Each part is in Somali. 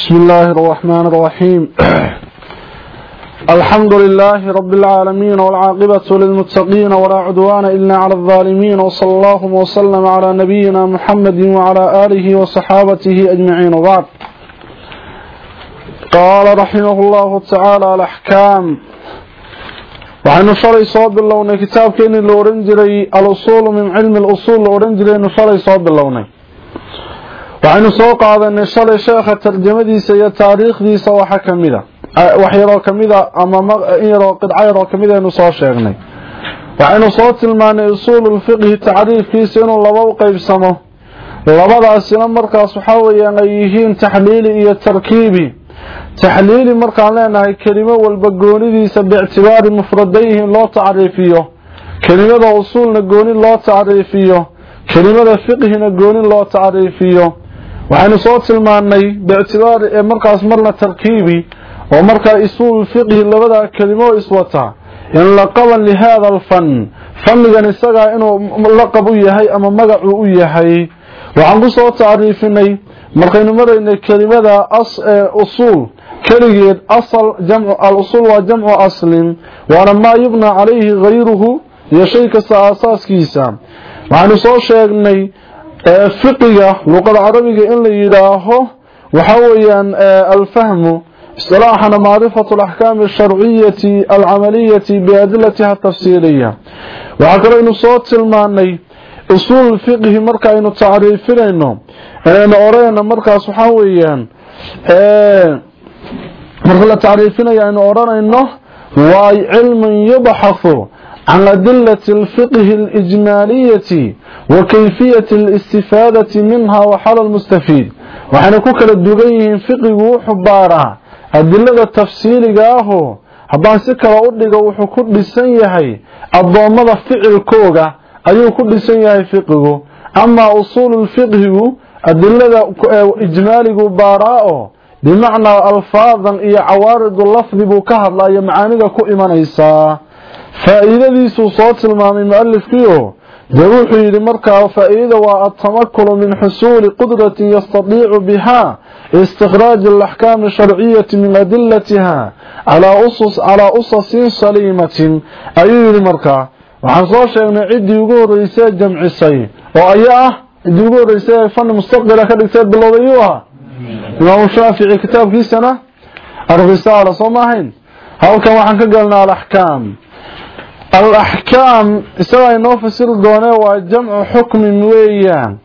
بسم الله الرحمن الرحيم. الحمد لله رب العالمين والعاقبة للمتقين ولا عدوان إلا على الظالمين وصلى الله وسلم على نبينا محمد وعلى آله وصحابته أجمعين. وبعد. قال رحمه الله تعالى الأحكام. waxaynu shalay soo bilownay kitaabkeenii la ohan jiray al-usuulu min cilmi al-usuul la odhan jiraynu shalay soo bilownay waxaynu soo qaadanay shalay sheekha tarjamadiisa iyo taariikhdiisa waxa kamida wax yaroo kamida ama in yaroo qidco yaroo ka mid aynu soo sheegnay waxaynu soo tilmaanay usuululfiqhi tacriifkiisa inuu laba u qeybsamo labadaasina markaas waxaa weyaan ay yihiin taxliili iyo tarkiibi taxliili markaan leenahay kelimo walba goonidiisa biictibaari mufradayhi loo tacriifiyo kelimada usuulna gooni loo tacriifiyo kelimada fiqhina gooni loo tacriifiyo waxaynu soo biictibaari ee markaas marna tarkiibi oo markaa usuul fiqhi labada kelimo iswata in laqaban lihaada alfan fannigan isagaa inuu laqab u yahay ama magacuu u yahay. Waxaan ku soo tacriifinay markaynu maraynay kelimada usuul. Keligeed al-usuul waa jamcu aslin waana maa yubna calayhi hayruhu iyo shay kasta aasaaskiisa waxaanu soo sheegnay fiqiga luqada carabiga in la yidhaaho waxa weeyaan alfahmu istilaaxana macrifatu alaxkaami alsharciyati alcamaliyati biadilatiha atafsiiliya waxaa kaloo aynu soo tilmaanay usuul fiqhi markaaynu tacriifinayno inaynu orayno markaas waxaa weeyaan marka la tacriifinayo aynu odhanayno waa cilmun yubxathu can adilati alfiqhi alijmaaliyati wa kayfiyati alistifaadati minha waxala lmustafiid waxayna ku kala dugan yihiin fiqigu wuxuu baaraa adilada tafsiiliga ahoo haddaan si kale u dhigo wuxuu ku dhisan yahay addoommada ficilkooga ayuu ku dhisan yahay fiqigu amaa usuululfiqhigu adilada ijmaaligu baaraa oo bimacnaa alfaadan iyo فإذا ذي صوت المامي مؤلف فيه دروحي لمركة فإذا وأتمكر من حصول قدرة يستطيع بها استخراج الأحكام الشرعية من أدلتها على أسس, على أسس سليمة. أي لمركة وحصوش ابن عدي يقول رئيسة جمع السي. وأيها يقول رئيسة فن مستقبل أكاد بالله أيها. إمام الشافعي كتاب في سنة الرسالة صماحين هل كما حنك قلنا الأحكام. الأحكام سواء نوفسر دونة وجمع حكم مويا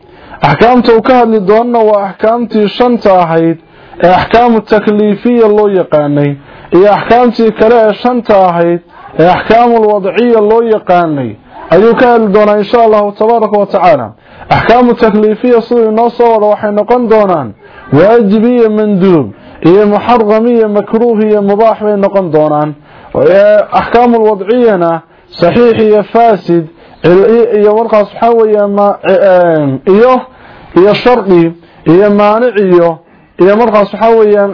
أحكامت وكهد لدونة وأحكامت شنطة أحيد أحكام التكليفية اللو يقاني. أحكامت كلا شنطة أحيد أحكام الوضعية اللو يقاني. أيوك الدونة إن شاء الله تبارك وتعالى. أحكام التكليفية صوري نصور روحي قن دونة وأجبية مندوب هي محرمية مكروهية مباحية نقن دونة أحكام الوضعية نحن saxiix iyo faasid iyo markaas waxaa weeya iyo iyo shardi iyo maanic iyo iyo markaas waxaa weeyaan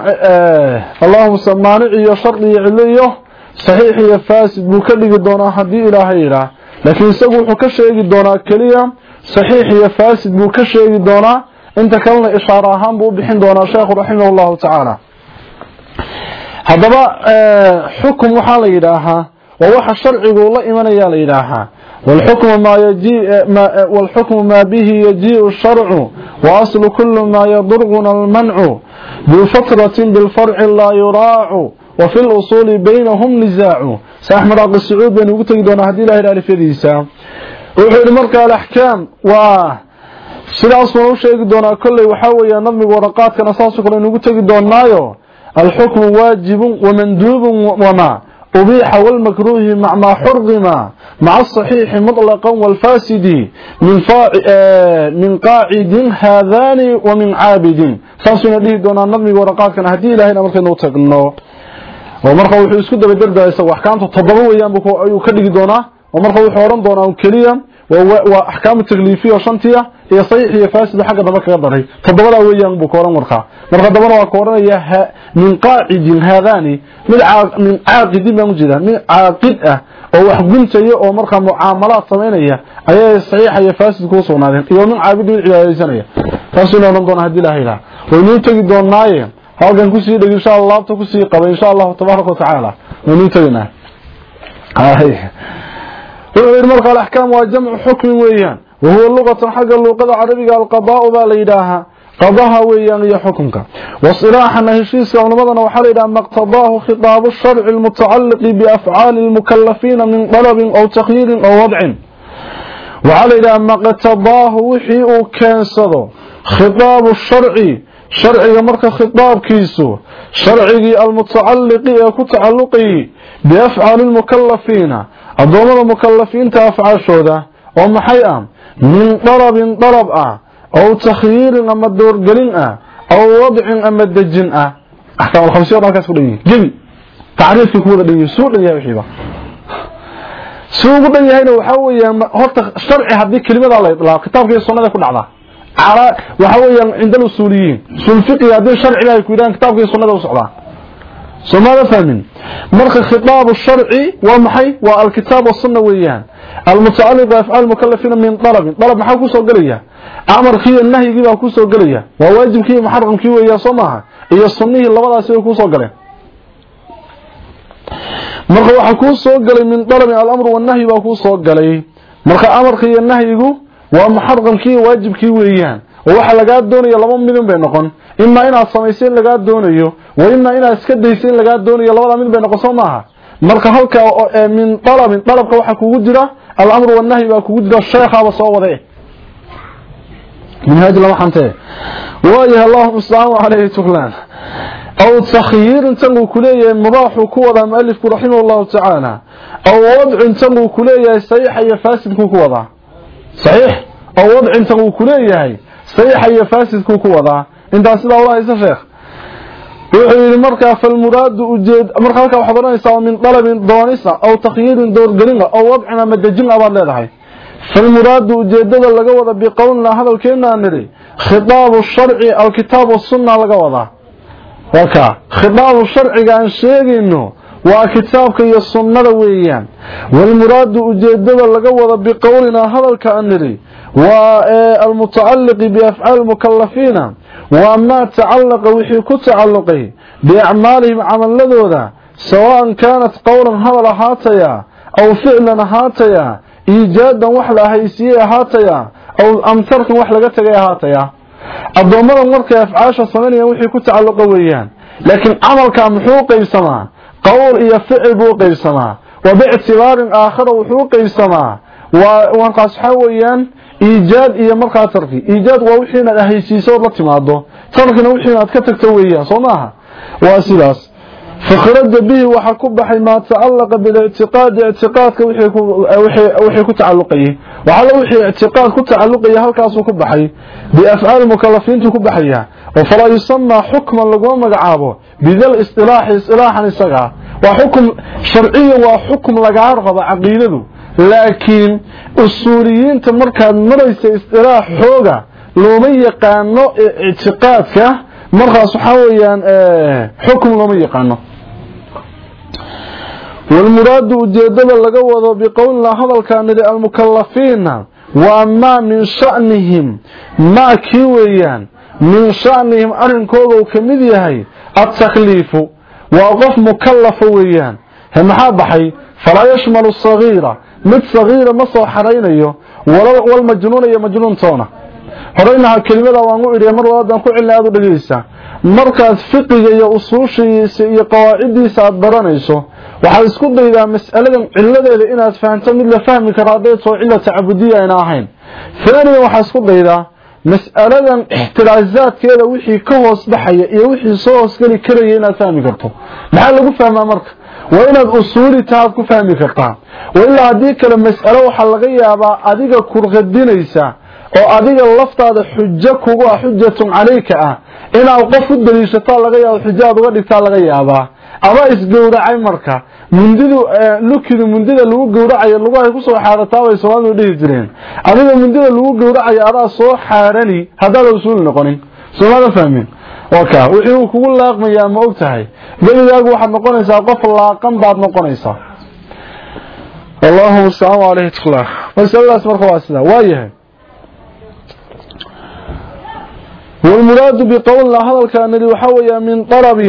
allahuma maanic iyo shardi iyo cilo iyo saxiix iyo faasid buu ka dhigi doonaa haddii ilaahay yidhaah. Laakiin isagu wuxuu ka sheegi doonaa keliya saxiix iyo faasid buu ka sheegi doonaa. Inta kalena ishaaro ahaan buu u bixin doonaa sheekhu raximah llahu tacaala haddaba xukum waxaa la yidhaahaa waa waxa sharcigu la imanaya la yidhaahaa wاlxukmu maa bihi yajiiءu sharcu waaslu kulu maa yadurguna almancu bifatratin bilfarci laa yuraacu wafi lusuuli baynahum nisaacu se axmed aqi sacuud baynu ugu tegi doonaa haddii ilahay alifyadiisa wuxuu yihi marka alaxkaam waa sidaas baan u sheegi doonaa kolley waxaa weeya nadmiga waraqaadkana saasoo kale inugu tegi doonaayo alxukmu waajibun wamanduubun wamaa ubiixa xurima maca asaxiixi muطlaqan waalfaasidi min qaacidin haadani wa min caabidin saasuyna dhihi doonaa nadmiga waraqaadkana haddii ilahayna markaynu tagno oo marka wuxuu isku daba dardaa isagu axkaamta toddoba weeyaan ayuu ka dhigi doonaa oo marka wuxuu odhan doonaa keliya waa axkaamu takliifiya oo shantiya iyo saxiix iyo faasidu xagga dambe kaga daray. Toddobadaa weeyaan buu ka odhan markaa marka dambana waa ka odhanaya min qaacidin haadani mid min caaqidin baan u jeedaa mid caaqid ah oo wax guntaya oo markaa mucaamalaad samaynaya ayay saxiixa iyo faasid kuu sugnaadeen. Iyo min caabidin mid cibaadaysanaya. Taasuu odhan doonaa haddii ilaha ilaha waynuu tegi doonaaye halkan ku sii dheg insha allah laabta ku sii qaba insha allah tabaaraka wa tacaala. Waynu tagaynaa wuxuu marka alaxkaam waa jamcu xukmin weeyaan baa la yidhaahaa qadaha weeyaan iyo xukunka wasilaaxana heshiiska culimadana waxaa la yidhaha maqtadaahu khitaabu sharci almutacalliqi biafcaali lmukalafiina min dalabin aw takhyiirin aw wadcin waxaa la yidhaha maqtadaahu wixii uu keensado khitaabu sharci sharciga marka khitaabkiisu sharcigii almutacalliqi ee ku tacalluqayay biafcaali lmukalafiina addoommada mukalafiinta afcaashooda oo maxay ah? Min dalabin dalab ah ow takhyiirin ama doorgelin ah ow wadcin ama dejin ah. Axkaam alkhamsiya dhan halkaas ku dhan yihiin gebi tacriifkii ku wada dhan yihiin suu dhan yahay wixiiba suu ugu dhan yahayna waxaa weeyaan horta sharci haddii kelimadaa la idlaaqo kitaabka iyo sunnada ku dhacdaa. Waxaa weeyaan cinda alusuuliyiin usulfiqiga haddii sharciba ay ku yidhahan kitaabka iyo sunnada u socdaa soomada fahmin? Marka khitaab sharci waa maxay? Waa alkitaab wa sunna weeyaan. Almutaalliq afal mukallafina min talab. Talab maxaa ku soo galaya amarkii iyo nahyigii baa ku soo galaya waa waajibkii iyo muharramkii weeyaa soomaha iyo sunnihii labadaas ay ku soo galeen. Marka waxa ku soo galay min talab al-amr wa nahy baa ku soo galay. Marka amarkii iyo nahyigu waa muharramkii waajibkii weeyaan. Waxa laga doonaya laba midin bay noqon. إما إنا الصميسين لقاء دونيو وإما إنا اسكديسين لقاء دونيو لولا من بين قصومها marka halka min talab in talabka waxa kugu jira al-amr wa nahy ba kugu jira sheekha ba soo waday min hada la waxante waayaha allahum subhanahu alayhi tuklan aw takhir intan ku leeyahay mubaahu ku wada muallif ku rahimahullahu ta'ala aw wad intan ku leeyahay sayx iyo fasid ku wada sayx aw wad intan ku leeyahay sayx iyo fasid ku wada inta sida allah isa sheekh. Wuxuu yiri marka fal muraad ujeed marka halka waxa baranaysaa min talabin doonisa aw takhyirin doorgelin aw wadcina madajin abaad leedahay. Fal muraad ujeedada laga wada bi qowlna hadalkeena niri khitaab sharci aw kitaab sunna laga wada. Waka khitaab sharciga aan sheegayno waa kitaabka iyo sunnada weeyaan. Wal muraad ujeedada laga wada bi qowlna hadalka niri waa al mutaalliq bi af'al mukallafina وما تعلق وحي كتعلقه بأعمالهم عملدودا سواء كانت قولا هذا هاتيا أو فعلا هاتيا إيجادا وحلا هيسية هاتيا أو أمترك وحلا قتغي هاتيا. الضمر مركة أفعاشة ثمانية وحي كتعلق ويان. لكن عمل كان محوق يسمع قول إيا فعل بوق يسمع وباعتبار آخر وحوق يسمع وانقاس حويان iijaad iyo markaa tarki iijaad waa wixii inaad ahaysiiso la timaado tarkina wixii inaad ka tagto weeyaan soo maaha? Waa sidaas. Fakhraja bihi waxa ku baxay maa tacallaqa bilictiqaadi ictiqaadka wixii ku tacalluqayay waxaa la wixii ictiqaad ku tacalluqaya halkaasuu ku baxay. Biafcaali mukalafiintu ku baxaya. Oo falaa yusamaa xukman laguma magacaabo. Bidal istilaaxi istilaaxan isaga. Waa xukum sharciya waa xukum lagaa rabo caqiidadu laakiin usuuliyiinta markaad maraysa isdilaax xooga looma yaqaano ictiqaadka markaas waxaa weeyaan eh, xukum looma yaqaano. Walmuraadu ujeedada laga wado biqowlina hadalkaan nidhi almukalafiina waa maa min shanihim maa kii weeyaan min shanihim arrinkooda uu ka mid yahay atakliifu waa qof mukallafa weeyaan maxaa baxay? Falaa yashmalu sagiira. Mid sagiira ma soo xaraynayo wal majnuun iyo majnuuntoona horeynaha kelimada waan u idhiya mar walaadan ku cilna aad u dhegeysa markaad fiqiga iyo usuushiisa iyo qawaaciddiisa aad baranayso waxaad isku daydaa mas'aladan ciladeeda inaad fahanto mid la fahmi karo hadday too cilla tacabudiya ayna ahayn. Faanigan waxaad isku daydaa mas'aladan ixtiraasaadkeeda wixii ka hoos baxaya iyo wixii soo hoosgeli karaya inaad fahmi karto. Maxaa lagu fahmaa marka waa inaad usuuli tahaad ku fahmi kartaa. Ilaa haddii kale mas'alo waxaa laga yaabaa adiga kurqadinaysa oo adiga laftaada xujo kugu ah xujatun calayka ah inaad qof u daliishataa laga yaabo xujo aad uga dhigtaa laga yaabaa. Ama isgowracay marka. Mundidu lukidu mundida lagu gowracayo lugahay ku soo xaarataa bay soomaalidu dhihi jireen. Adiga mundida lagu gowracayo adaa soo xaarani haddaada usuuli noqonin. Soomada fahmin waka wixii uu kugu laaqmayaa ma og tahay geligaagu waxaad noqonaysaa qof laaqan baad noqonaysaa wallahu mustacaan alayhi tuklah masaladaas marka waa sidaa waayahay والمراد بقولنا هذا الكامل وحويا من طلب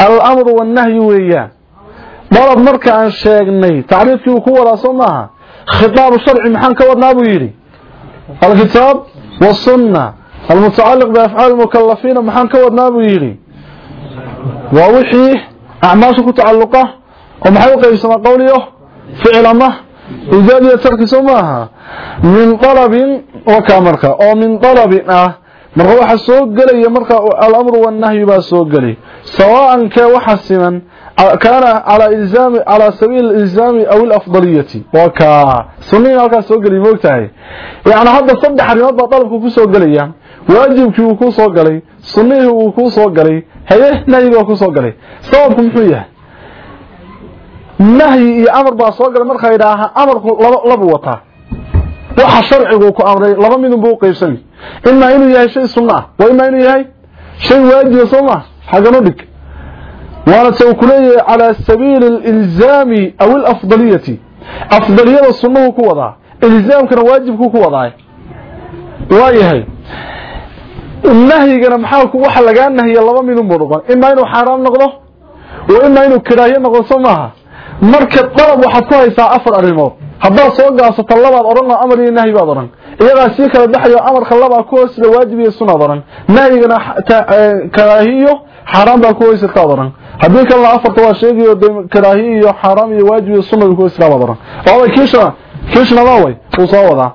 الأمر والنهي ويا طلب مركا عن شيغني تعريفك وكورا صمها خطاب الشرع محان كورنا بيري الكتاب والسنة المتعلق بأفعال المكلفين محان كورنا بيري ووحي أعماشك تعلقه ومحاوقة يسمى قوليه فعل ما إيجاد يترك سماها من طلب وكامرك أو من طلب آه marka waxa soo galaya marka al-amru wan nahyi ba soo galay sawaan ka waxa siman kana ala ilzami ala sabil ilzami aw al-afdaliyati wa ka sunniin halka soo galay moogtahay yaani hadda saddex arrimood baa dalabku ku soo galaya waajibkii uu ku soo galay sunnihii uu ku soo galay haye nahyigii oo ku soo galay. Sababku muxuu yahay? Nahyi iyo amar baa soo galay markaa yidhaahaa amarku laba labu wataa. Waxa sharcigu ku amray laba midun buu qaybsanay imaa inuu yahay shay sunna ah waa imaa inuu yahay shay waajiba soo maa dhig. Waana ta ku leeyahay calaa sabiili alilzaami aw alafdaliyati. Afdaliyada sunnuhu ku wadaa ilzaamkana waajibku ku wadaa yahay nahyigana maxaa waxa lagaa nahiya laba mid unbuu noqon. Imaa inuu xaaraam noqdo? Wa imaa inuu kiraayo noqdo soo maaha. Marka dalab waxaad ku haysaa afar arrimood. Haddaad soo gaasato labaad odhan oo amar iyo nahyi baad odhan. Iyadaa sii kala baxayo amarka labaa ku hoosida waajib iyo sunaad odhan. Nahyigana e, karaahi iyo xaaraam baa ku hoosirkaad odhan. Haddii kalena afarta waa sheegayo de karaahi iyo xaaraam iyo waajib iyo sunad ku hoosiraabaad odhan. Waaba kiishana kiishana waa way. Uu soo wadaa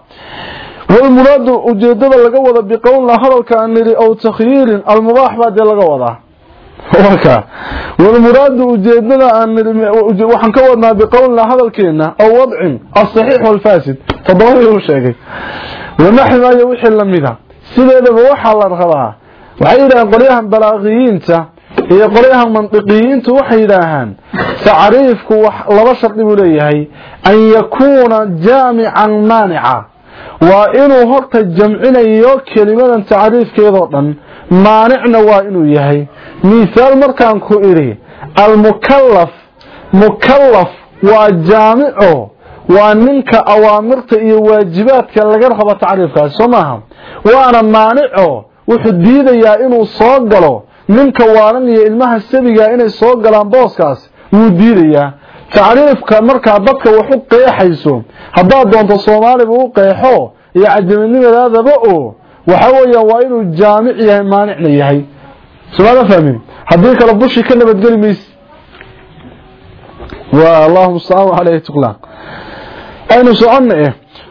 walmuraadu ujeedada laga wada biqowlna hadalka aan nidhi ow takhyiirin almubaax baa dee laga wadaa. Waka walmuraadu ujeedada aanwaxaan ka wadnaa biqowlna hadalkeena ow wadcin alsaxiix waalfaasid toddobadii uu sheegay. Wanaximaayo wixii lamida ah. sideedaba waxaa la rabaa waxay yidhaheen qolyahan balaaqiyiinta iyo qolyahan mandiqiyiintu waxay yidhaahaan tacriifku laba shardi buu leeyahay an yakuuna jaamican maanica waa inuu horta jamcinayo kelimadan taariifkeedoo dhan maanicna waa inuu yahay. Misaal markaan ku idhi almukallaf mukallaf waa jaamico waa ninka awaamirta iyo waajibaadka laga rabo tacriifkaasi soo maaha? Waana maanico wuxuu diidayaa inuu soo galo. Ninka waalan iyo ilmaha sabiga inay soo galaan booskaas wuu diidayaa tacriifka markaa dadka wax u qeexayso haddaad doonto soomaaliba u qeexo iyo cajaminimadeedaba oo waxa weeyaan waa inuu jaamic yahay maanicna yahay. Somaala fahmin? Haddii kale bushi ka nabadgeli mayse. Allahuma mustacaan caleyhi tuqlaq aynu soconna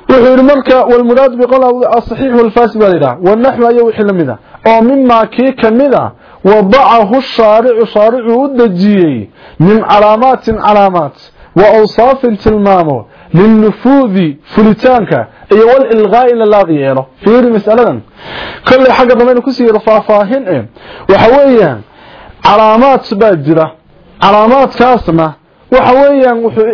wuxuu yidhi marka walmuraad biqol asaxiix walfaasi baa la yidhaha. Wanaxwi ayaa wixii la mid ah oo mimaa kii kamida ah, wadacahu shaaricu shaaricuu u dejiyey min calaamaatin calaamaat wa awsaafin tilmaamo lilnufuudi fulitaanka iyo walilqaa'i la laaq yeelo. Fiiri masaladan. Kolley xagga dambaynu ku sii yidha faahfaahin e waxa weeyaan calaamaad baa jira. Calaamaadkaasna waxa weeyaan wuxuu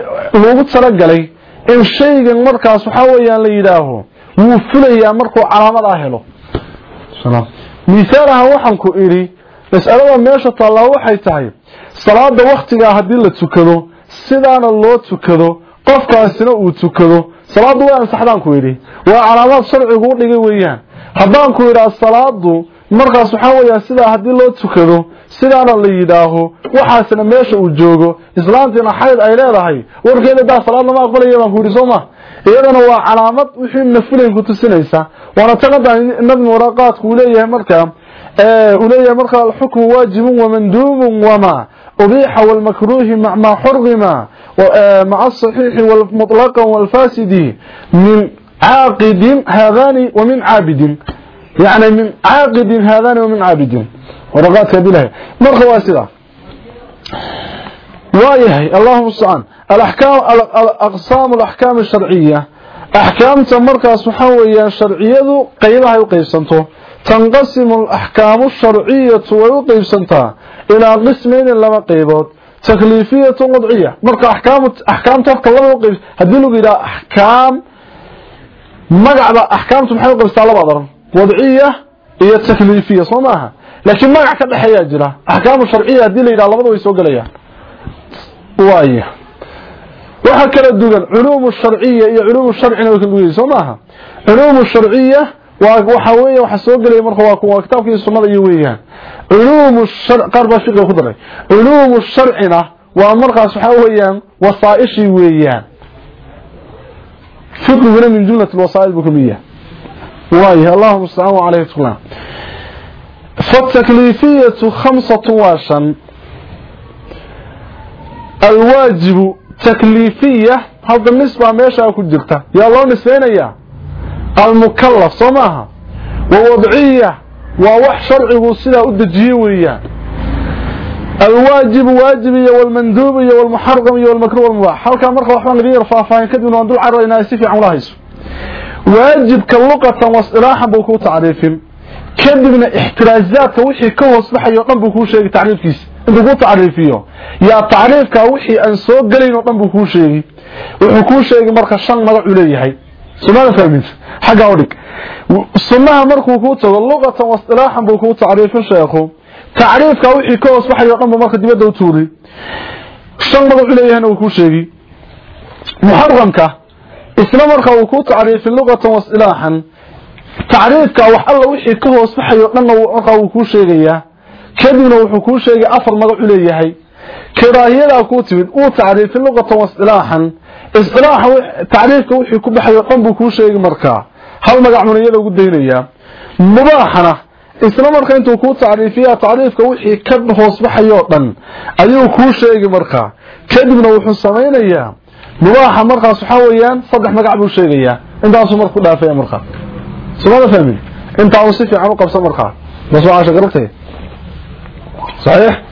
loogu talagalay in shaygan markaas waxa weeyaan la yidhaaho wuu fulayaa markuu calaamad ah helo mihaalaha waxaan ku idhi mas'alada meesha taallaa waxay tahay salaada wakhtigaa haddii la tukado sidaana loo tukado qofkaasina uu tukado. Salaaddu way ansaxdaan ku idhi. Waa calaamaad sharcigu u dhigay weeyaan. Haddaan ku idhaa salaadu markaas waxaa weeyaa sidaa haddii loo tukado sidaana la yidhaaho waxaasina meesha uu joogo. Islaantiina xayd ay leedahay. Warkeeda daa salaadna ma aqbalaya baan ku yidhi soo ma? iyadana waa calaamad wixii nafulayn ku tusinaysa. Waana taqada nadmi waraqaadku uu leeyahay markaa uu leeyahay markaa alxukmu waajibun wamandubun wama ubiixa walmakruuhi mac maa xurima maca asaxiixi wmuطlaqa walfaasidi min caaqidin haadani wa min caabidin. Yani min caaqidin haadani wa min caabidin. Waraqaadka bilahi marka waa sidaa waayahay allahuma mustacaan الأحكام أقسام الأحكام الشرعية أحكام تمركز سحوية شرعية قيمها يقيسنته تنقسم الأحكام الشرعية ويقيسنتها إلى قسمين لما قيبود تكليفية وضعية مركا أحكام أحكام تفك الله وقيب هدينه إلى أحكام مقعد أحكام تمحيو قيب استعلا بعضا وضعية هي التكليفية صماها لكن مقع كده حياة جرا أحكام الشرعية هدينه إلى الله ويسوق ليها وايه وحكرا الدول علوم الشرعية هي علوم الشرعية وكالوية صماها علوم الشرعية waxa weeye waxa soo galay marka waa kuwa kitaabkii sunnada iyo weeyaan culuum shar qarba fiqh ku daray culuum sharcina waa markaas waxa weeyaan wasaa'ishi weeyaan fiqhuna min jumlat alwasaa'il bukumiyya waaye allahumma sallu alayhi wa sallam فالتكليفية خمسة واشا الواجب takliifiya hadda nisbaa meeshaa ku jirta. Yaa loo nisbaynayaa almukallaf soo maaha? Wa wadciya waa wax sharcigu sidaa u dejiye weeyaan. Alwaajibu waajib iyo walmanduub iyo walmuxaram iyo walmakruh walmubaax halkaa marka waxbaan laga yar faahfaahin kadibna waan dul cararaynaa si fiican ula hayso. Waajibka luqatan wasilaaxan buu kuu tacriifin. Kadibna ixtiraazaadka wixii ka hoos baxayo dhan sheegay tacriifkiisa ku tacriifiyo. Yaa tacriifka wixii aan soo gelayn oo dhan buu kuu sheegay. Wuxuu kuu sheegay marka shan magac uu leeyahay. Sunnada fahmin xagga u dhig. Markuu kuu tago luqatan wa istilaaxan buu kuu tacriifin sheekhu. Tacriifka wixii ka hoos baxayo dhan buu marka dibadda u tuuri shan magac uu leeyahayna uu kuu sheegay. Muxaramka isla marka uu kuu tacriifin luqatan wa istilaaxan tacriifka wax alla wixii ka hoos baxayo dhanna marka sheegayaa kadibna wuxuu kuu sheegay afar magacu leeyahay. Kiraahiyadaa kuu timid uu tacriifay luqatan waiscilaaxan iscilaaxa tacriifka wixii ku baxay oo dhan buu kuu sheegay markaa hal magac iyada ugu daynayaa mubaaxana isla markaa intuu kuu tacriifiyaa tacriifka wixii ka hoos baxayoo dhan ayuu kuu sheegay markaa kadibna wuxuu samaynayaa. Mubaaxa markaas waxaa weeyaan saddex magac buu sheegayaa intaasuu marka. Ku dhaafaya markaa sumada fahmin? Intaa si fiican u qabsa markaa bas waa caasha صحيح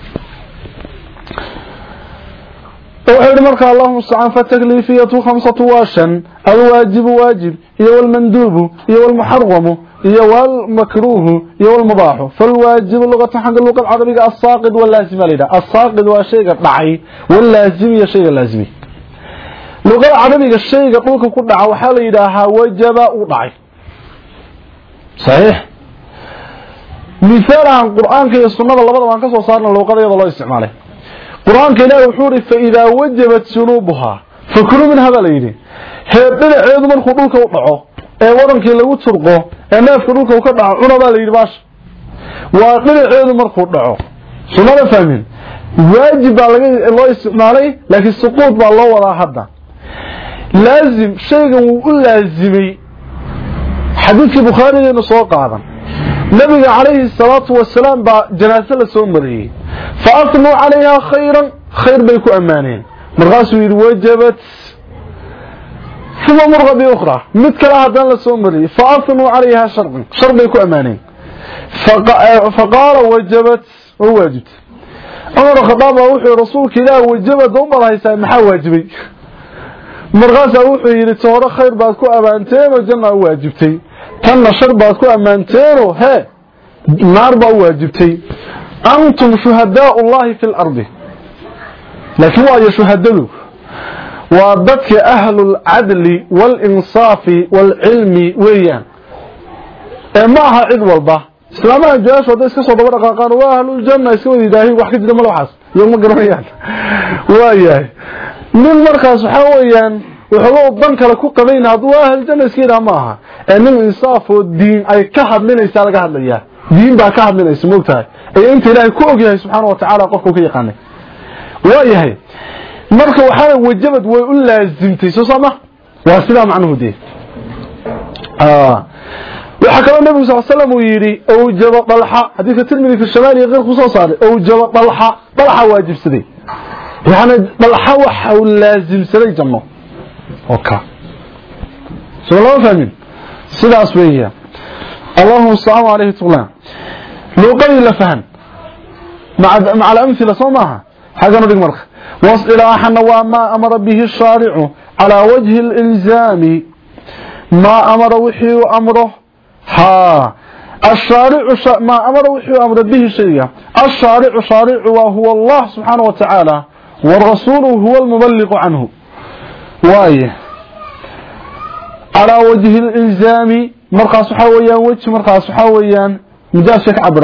وحيد مرخه اللهم استعان فالتكليفية خمسة واشا الواجب واجب هي والمندوب هي والمحرم هي والمكروه هي والمباح فالواجب لغة حق اللغة العربية الساقط واللازم لدى الساقط وشيء ضعي واللازم هي شيء لازمي لغة العربية الشيء قولك كل دعا وحال إلىها وجب وضعي صحيح مثال عن قرآن كي السنة اللبضة وان كسو صارنا لوقضة يضا الله استعماله قرآن كي لا يحوري فإذا وجبت سنوبها فكلوا من هذا ليدي هيبدأ عيد من خطوك وطعه ee wadankii lagu turqo ee neefka dhulka uu ka dhaco cunabaa la yidhi baash waa dhinaceedu markuu dhaco sunada fahmin waajib baa laga loo isticmaalay laakiin suquud baa loo wadaa hadda laazim shaygan wuu u laazimay xadiidkii bukhaarigeenu soo qaadan nabiga calayhi salaatu wasalaam baa janaaso la soo mariyey. Fa asnuu calayhaa khayran khayr bay ku ammaaneen. Markaasuu yidhi wajabat uma murqa biukhra mid kale haddana la soo mariyey. Fa asnuu calayhaa sharcan shar bay ku ammaaneen. Faqaala wajabat oo waajibta cumar khadaab baa wuxuu rasuulka ilaah wajabad u badhaysaa maxaa waajibay? Markaasaa wuxuu yidhi toore khayr baad ku ammaanteenoo janna u waajibtay tanna shar baad ku ammaanteenoo hee naar baa waajibtay. Antum shuhadaau llahi fi lardi laakiin waayo shuhadadu waa dadka ahlulcadli waalinsaafi waalcilmi weeyaan. Ee ma aha cid walba. Islaamaha jawaashu hadday iska soo daba dhaqaaqaan waa ahluljanna iska wada yidhaahiin wax ka jira male iyo ma garanayaan waayahay. Nin markaas waxaa weeyaan wuxuu dan kale ku qabayna hadduu ahluljanna iska ma aha ee nin insaafoo diin ay ka hadlinaysaa laga hadlayaa diin baa ka hadlinaysa moogtahay ee inta ilaahay ku ogyahay subxaana wa tacaala qofkuu ka yaqaanay. Waayahay marka waxaana wajabad way u laazimtay soo sama waa sidaa macnuhu dee. Waxaa kaloo nabigu sal slam uu yidhi awjaba dalxa. Xadiidka tirmidi fi shamaal iyo keyrku soo saaray. Awjaba dalxa. Dalxa waajibsaday. Yani dalxa waxa uu laazimsaday janno وكا سوى الله فهمين سيده اسويه اللهم صل عليه وسلم لو قال لا فهم مع مع الامثله صمعها حاجة نضيق مرخ واصطلاحا وما أمر به الشارع على وجه الالزام ما أمر وحي امره ها الشارع شا... ما أمر وحي أمر به شيء الشارع شارع وهو الله سبحانه وتعالى والرسول هو المبلغ عنه وايه على وجه الإلزام مرقص حويان وجه مرقص مجاز مجاسك عبر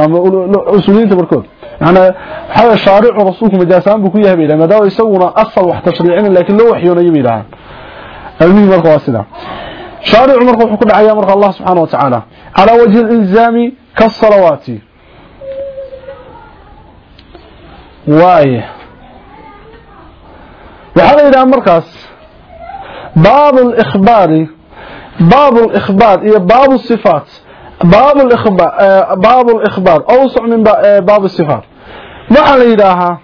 أسولين تبركود يعني حاجة شارع رسولك مجازان بكو بيلا لما داو يسونا اصل واحد تشريعين لكن لو وحيون يمي لها. المهم شارع مرقص حكم دعيا مرقى الله سبحانه وتعالى. على وجه الإلزام كالصلوات. وايه waxaa إلى مرقص باب الإخبار باب الإخبار هي باب الصفات باب الإخبار آه، باب الإخبار أوسع من آه، باب الصفات. ما عليها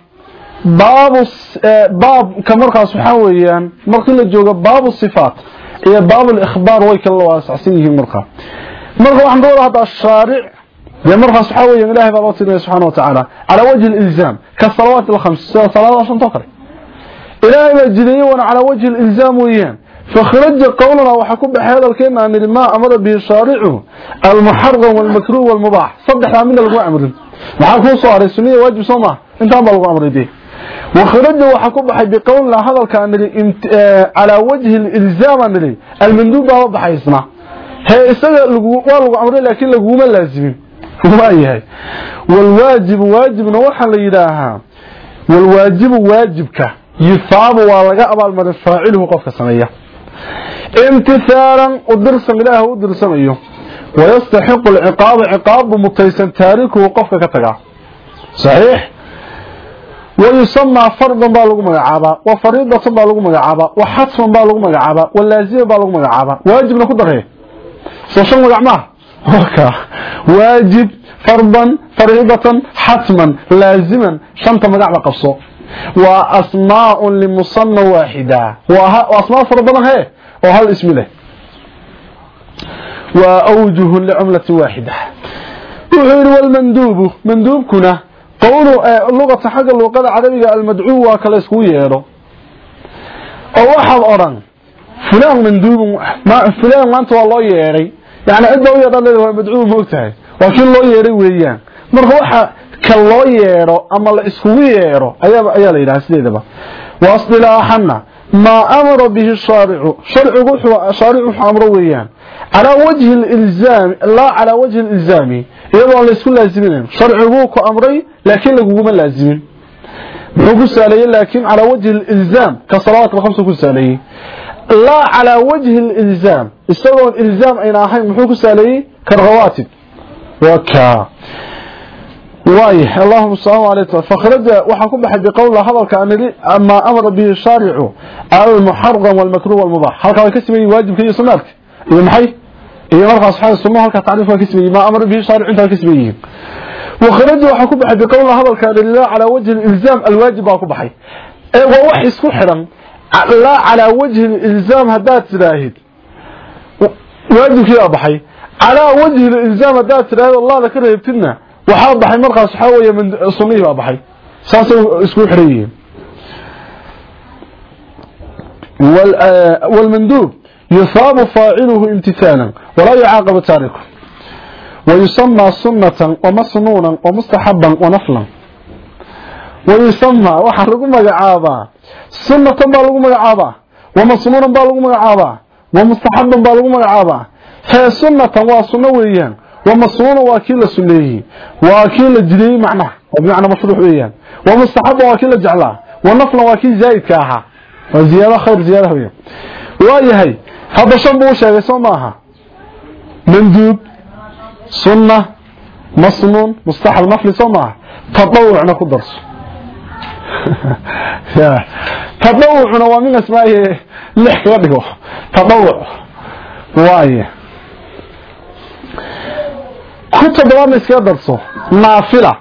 باب آه، باب كما كان سبحان ويان مركي لجوجه باب الصفات. هي باب الإخبار ويك الله واسع سنه مرقه مرقه عندو هذا الشارع يا مرقه سبحان ويان الله سبحانه وتعالى على وجه الإلزام كالصلوات الخمس صلاه عشان تقرأ إلهي بجديه وأنا على وجه الإلزام ويان فخرج قولنا وحكب بحيال الكلمة أن الماء أمر به شارعه المحرم والمكروه والمباح. صدح عمل الغوء أمر. محاكو صار السنية واجب صمع. انت أمر الغوء أمر به وخرج وحكب بقولنا هذا الكلمة آه، على وجه الإلزام أمر. المندوب وضح يصنع هي استغى لغو أمر لكن لقوة ما لازم وما هي والواجب واجب نوحا ليداها والواجب واجبك. yusaabu waa laga abaalmaray faaciluhu qofka sameeya. Imtihaalan u dirsam ilaah u dirsamayo wayastaxiqu alciqaaba ciqaabbu mutaysan taarikuhu qofka ka tagaa. Saxiix. Wayusamaa fardan baa lagu magacaabaa wa fariidatan baa lagu magacaabaa wa xatman baa lagu magacaabaa wa laasiman baa lagu magacaabaa waajibna ku daree. Soo shan magac maaha waka waajib fardan fariidatan xatman laasiman shanta magac ba qabso waa asmaa'un limusanna waaxida waa asmaa fara badan hee oo hal ismi leh? Waa awjuhun licumlatin waaxida wuxuu yidhi walmanduubu manduubkuna qowlu eh, luqata xagga luqada carabiga almadcuu waa kale iskugu yeedho oo waxaad odhan fulaan manduubun fulaan maanta waa loo yeedhay yacni cidda u yeedhaa leeda waa ka loo yeedho ama la iskugu yeedho ayaaba ayaa la yidhaha sideedaba. Wa asdilaaxanna maa amara bihi shaaricu sharcigu shaaricu wuxuu amro weeyaan calaa wajhi ilzaami laa calaa wajhi ilzaami iyadoo aan la laasiminayn sharciguu ku amray laakiin laguguma laasimin muxuu ku saaleeyey laakiin calaa wajhi ilzaam ka salawaat alkhamsa ku saaleeyey. Laa calaa wajhi ilzaam isagoon ilzaam ayna ahayn muxuu ku saaleeyey? Ka rawaatib. Wakaa واي اللهم صل عليه فخرج وحكم بحد بقول هذا كان اما امر به الشارع على المحرم والمكروه والمباح هل كان كسبي واجب كي سنارك iyo maxay iyo marka saxan sunnah halka taariif waa kisbi ma amr bi sharic inta kisbi وخرج waxa ku baxay بقول hadalka lillah ala wajh al-ilzam al-wajib ku baxay ee waa wax isku xiran la ala wajh al-ilzam hadat tiraahid waajibkii baxay ala wajh al-ilzam hadat tiraahid Allah la kareebtina waxa baxay markaas waxa weeye sunnihi baa baxay saas isku xirayeen wal wal mandub يصاب فاعله امتثالا ولا يعاقب تاركه ويسمى سنة ومسنونا ومستحبا ونفلا ويسمى وحرق مقعابا سنة بالغ مقعابا ومسنونا بالغ مقعابا ومستحبا بالغ مقعابا هي سنة وسنة ويان ومسنونا واكيل سنيه واكيل جدي معناه وبمعنى مشروح ويان ومستحبا واكيل جعلاه ونفلا واكيل زايد كاها وزيادة خير زيادة ويان waayahay hadda shan buu sheegay soo maaha manduub sunna masnuun mustaxab nafli soo maaha tadawucna ku darso tadawucna waa min ku toddobaadna iskaga darso naafila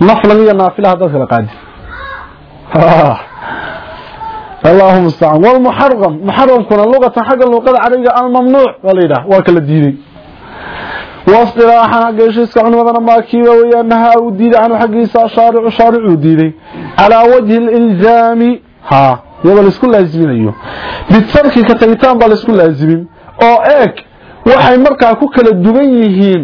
naflan iyo naafila haddaad kala qaadi اللهم استعان والمحرم محرم كنا لغة حق اللغة العربية الممنوع وليدا وكلا ديني واصطلاحا قيشيس كعنو مدنا ما كيبا ويانها او ديد عنو حقيسا شارع شارع ديدي على وجه الالزام ها يبا لسكو لازمين ايو بالترك كتغيتان با لسكو لازمين او ايك waxay markaa ku kala duwan yihiin